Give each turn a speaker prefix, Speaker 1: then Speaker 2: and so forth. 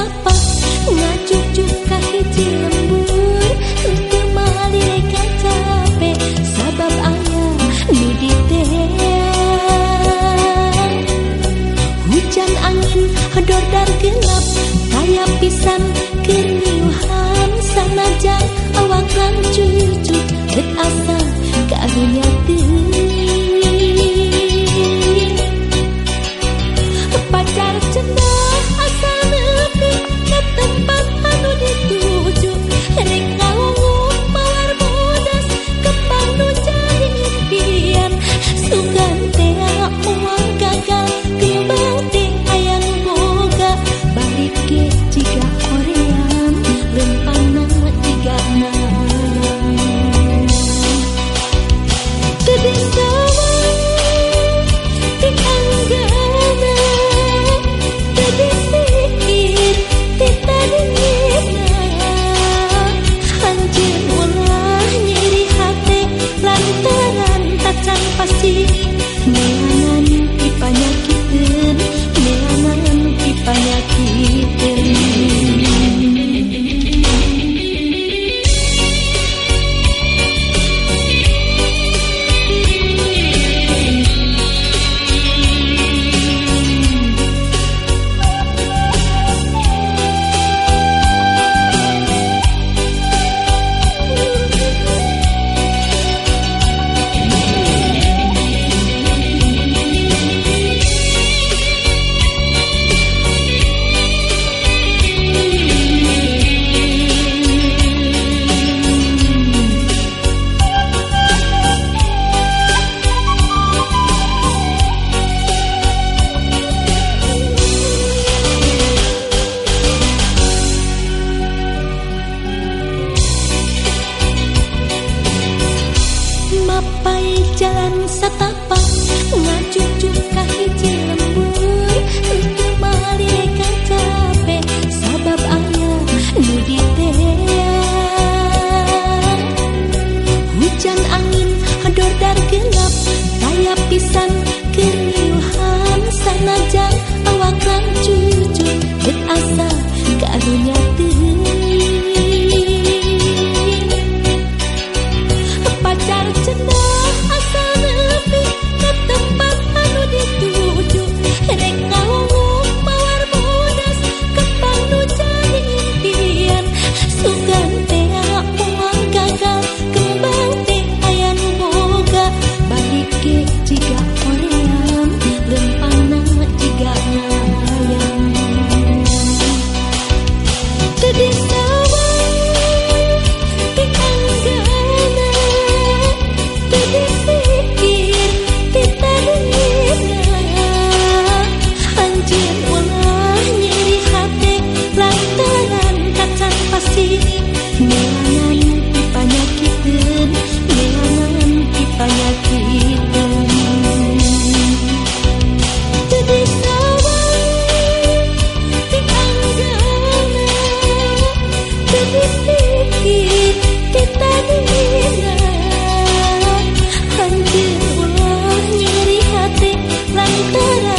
Speaker 1: tak lantaran